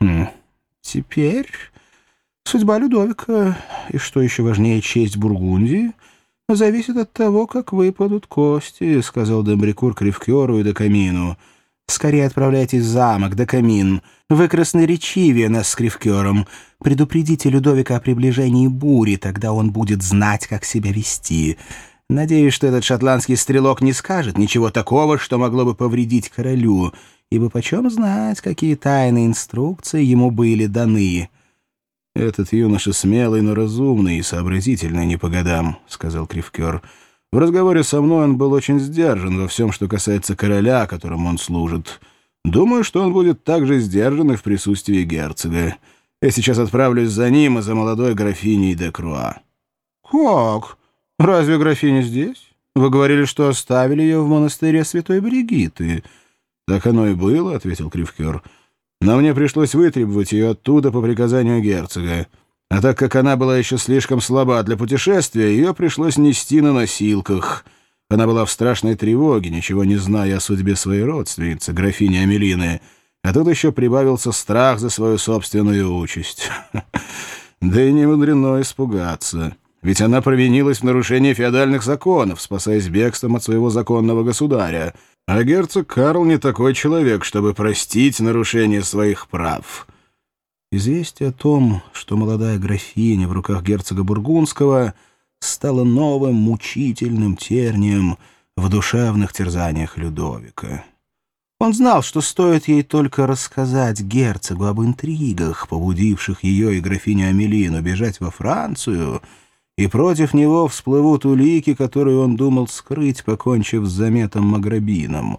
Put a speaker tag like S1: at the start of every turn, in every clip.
S1: Хм. Теперь судьба Людовика, и, что еще важнее, честь Бургундии, зависит от того, как выпадут кости, — сказал Дембрикур Кривкеру и Декамину. Скорее отправляйтесь в замок, Декамин. Вы красноречивее нас с Кривкером. Предупредите Людовика о приближении бури, тогда он будет знать, как себя вести. Надеюсь, что этот шотландский стрелок не скажет ничего такого, что могло бы повредить королю, ибо почем знать, какие тайные инструкции ему были даны».
S2: «Этот юноша смелый, но разумный и сообразительный не по годам», — сказал Кривкер. «В разговоре со мной он был очень сдержан во всем, что касается короля, которому он служит. Думаю, что он будет также сдержан и в присутствии герцога. Я сейчас отправлюсь за ним и за молодой графиней де Круа».
S1: «Как?» «Разве графиня здесь? Вы говорили, что оставили ее в монастыре святой Бригиты».
S2: «Так оно и было», — ответил Кривкер. «Но мне пришлось вытребовать ее оттуда по приказанию герцога. А так как она была еще слишком слаба для путешествия, ее пришлось нести на носилках». Она была в страшной тревоге, ничего не зная о судьбе своей родственницы, графини Амелины, а тут еще прибавился страх за свою собственную участь. Да и не мудрено испугаться. Ведь она провинилась в нарушении феодальных законов, спасаясь бегством от своего законного государя. А герцог Карл не такой человек, чтобы простить нарушение своих прав.
S1: Известие о том, что молодая графиня в руках герцога Бургундского стало новым мучительным тернием в душевных терзаниях Людовика. Он знал, что стоит ей только рассказать герцогу об интригах, побудивших ее и графиню Амелину бежать во Францию — и против него всплывут улики, которые он думал скрыть, покончив с заметом Маграбином.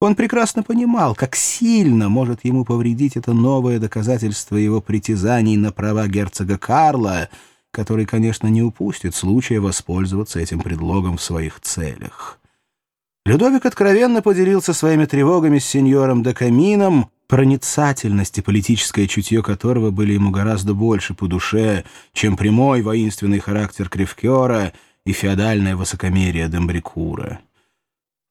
S1: Он прекрасно понимал, как сильно может ему повредить это новое доказательство его притязаний на права герцога Карла, который, конечно, не упустит случая воспользоваться этим предлогом в своих целях. Людовик откровенно поделился своими тревогами с сеньором Декамином, проницательность и политическое чутье которого были ему гораздо больше по душе, чем прямой воинственный характер Кривкера и феодальное высокомерие Дембрикура.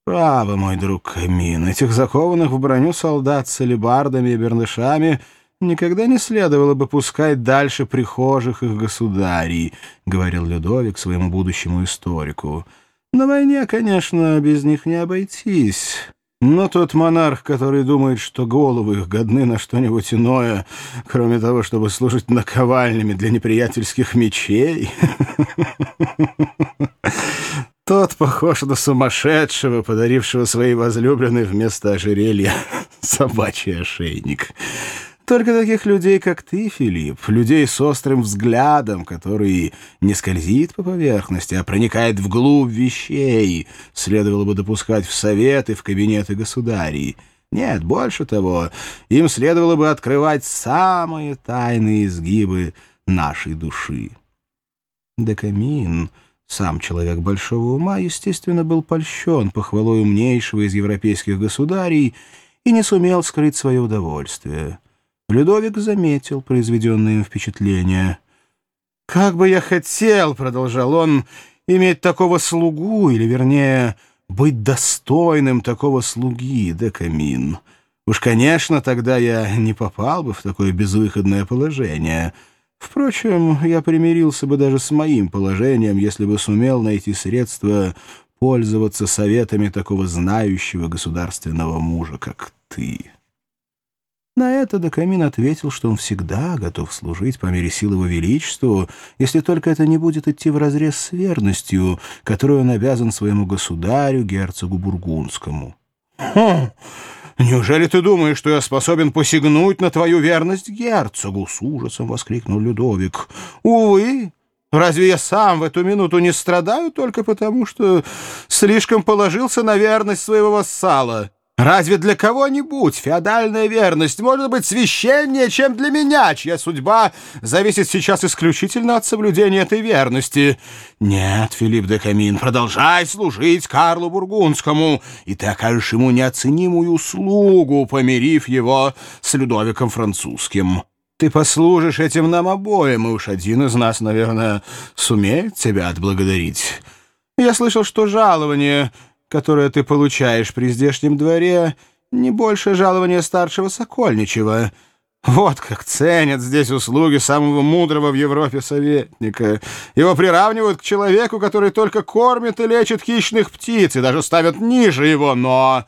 S1: Право, мой друг Камин, этих закованных в броню солдат с алебардами и бернышами никогда не следовало бы пускать дальше прихожих их государей, — говорил Людовик своему будущему историку. На войне, конечно, без них не обойтись. Но тот монарх, который думает, что головы их годны на что-нибудь иное, кроме того, чтобы служить наковальнями для неприятельских мечей, тот похож на сумасшедшего, подарившего своей возлюбленной вместо ожерелья собачий ошейник. Только таких людей, как ты, Филипп, людей с острым взглядом, который не скользит по поверхности, а проникает вглубь вещей, следовало бы допускать в советы, в кабинеты государей. Нет, больше того, им следовало бы открывать самые тайные изгибы нашей души. Декамин, сам человек большого ума, естественно, был польщен похвалой умнейшего из европейских государей и не сумел скрыть свое удовольствие. Людовик заметил произведенное им впечатление. «Как бы я хотел, — продолжал он, — иметь такого слугу, или, вернее, быть достойным такого слуги, Декамин. Уж, конечно, тогда я не попал бы в такое безвыходное положение. Впрочем, я примирился бы даже с моим положением, если бы сумел найти средства пользоваться советами такого знающего государственного мужа, как ты». На это Докамин ответил, что он всегда готов служить по мере сил его величеству, если только это не будет идти вразрез с верностью, которую он обязан своему государю, герцогу Бургундскому. «Хм! Неужели ты думаешь, что я способен посягнуть на твою верность герцогу?» — с ужасом воскликнул Людовик. «Увы!» Разве я сам в эту минуту не страдаю только потому, что слишком положился на верность своего вассала?» Разве для кого-нибудь феодальная верность может быть священнее, чем для меня, чья судьба зависит сейчас исключительно от соблюдения этой верности? Нет, Филипп де Камин, продолжай служить Карлу Бургундскому, и ты окажешь ему неоценимую услугу, помирив его с Людовиком Французским. Ты послужишь этим нам обоим, и уж один из нас, наверное, сумеет тебя отблагодарить. Я слышал, что жалование которое ты получаешь при здешнем дворе, не больше жалования старшего Сокольничего. Вот как ценят здесь услуги самого мудрого в Европе советника. Его приравнивают к человеку, который только кормит и лечит хищных птиц, и даже ставят ниже его, но...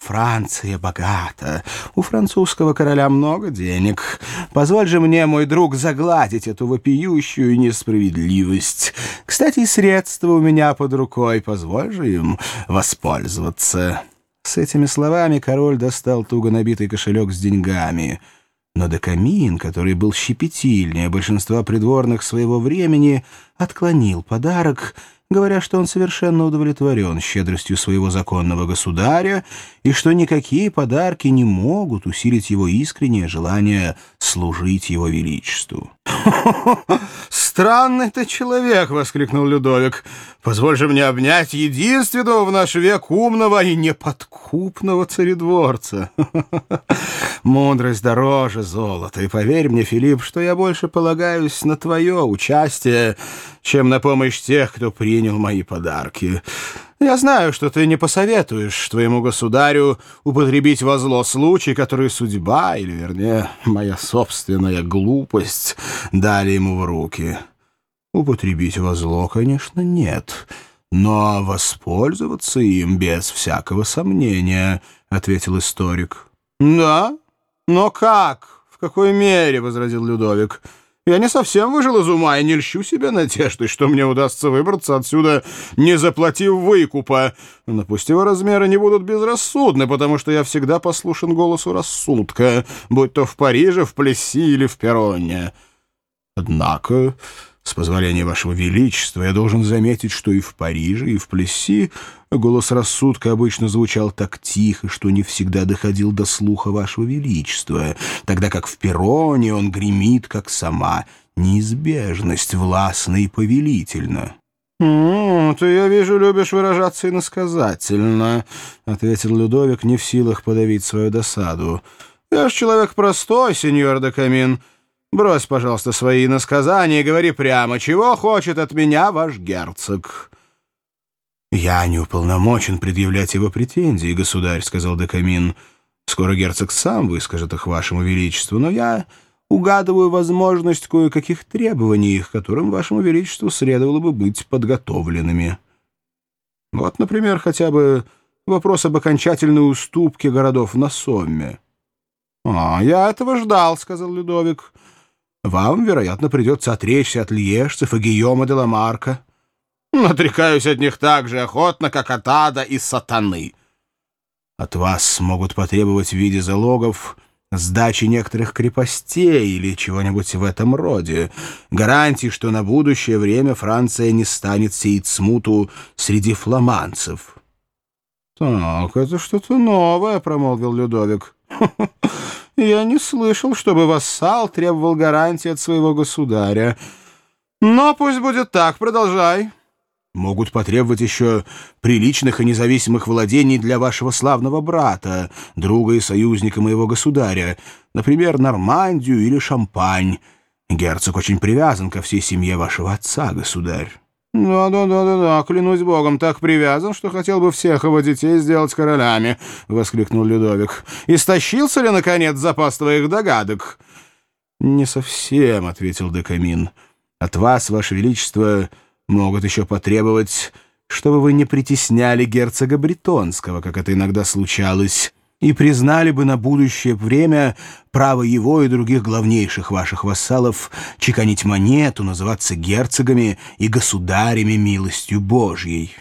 S1: Франция богата. У французского короля много денег. Позволь же мне, мой друг, загладить эту вопиющую несправедливость. Кстати, средства у меня под рукой. Позволь же им воспользоваться». С этими словами король достал туго набитый кошелек с деньгами — но Декамин, который был щепетильнее большинства придворных своего времени, отклонил подарок, говоря, что он совершенно удовлетворен щедростью своего законного государя и что никакие подарки не могут усилить его искреннее желание служить его величеству. «Странный ты человек!» — воскликнул Людовик. «Позволь же мне обнять единственного в наш век умного и неподкупного царедворца. Мудрость дороже золота, и поверь мне, Филипп, что я больше полагаюсь на твое участие, чем на помощь тех, кто принял мои подарки». Я знаю, что ты не посоветуешь твоему государю употребить во зло случай, который судьба, или, вернее, моя собственная глупость дали ему в руки. Употребить во зло, конечно, нет, но воспользоваться им без всякого сомнения, — ответил историк. — Да? Но как? В какой мере? — возразил Людовик. — я не совсем выжил из ума и не льщу себе надеждой, что мне удастся выбраться отсюда, не заплатив выкупа. Но пусть его размеры не будут безрассудны, потому что я всегда послушен голосу рассудка, будь то в Париже, в Плесси или в Перроне. Однако... С позволения вашего величества, я должен заметить, что и в Париже, и в Плесси голос рассудка обычно звучал так тихо, что не всегда доходил до слуха вашего величества, тогда как в Перроне он гремит, как сама неизбежность, властна и повелительна. «М -м, «Ты, я вижу, любишь выражаться иносказательно», — ответил Людовик, не в силах подавить свою досаду. «Я ж человек простой, сеньор де Камин». Брось, пожалуйста, свои насказания и говори прямо, чего хочет от меня ваш герцог». «Я не уполномочен предъявлять его претензии, государь», — сказал Декамин. «Скоро герцог сам выскажет их вашему величеству, но я угадываю возможность кое-каких требований, к которым вашему величеству следовало бы быть подготовленными. Вот, например, хотя бы вопрос об окончательной уступке городов на Сомме». «А, я этого ждал», — сказал Людовик. Вам, вероятно, придется отречься от льежцев и Гийома де Ламарка. Отрекаюсь от них так же охотно, как от ада и сатаны. От вас могут потребовать в виде залогов сдачи некоторых крепостей или чего-нибудь в этом роде, гарантии, что на будущее время Франция не станет сеять смуту среди фламандцев. — Так, это что-то новое, — промолвил Людовик. Я не слышал, чтобы вассал требовал гарантии от своего государя. Но пусть будет так, продолжай. Могут потребовать еще приличных и независимых владений для вашего славного брата, друга и союзника моего государя, например, Нормандию или Шампань. Герцог очень привязан ко всей семье вашего отца, государь. «Да-да-да-да-да, клянусь богом, так привязан, что хотел бы всех его детей сделать королями», — воскликнул Людовик. «Истощился ли, наконец, запас твоих догадок?» «Не совсем», — ответил Декамин. «От вас, ваше величество, могут еще потребовать, чтобы вы не притесняли герцога Бретонского, как это иногда случалось» и признали бы на будущее время право его и других главнейших ваших вассалов чеканить монету, называться герцогами и государями милостью Божьей».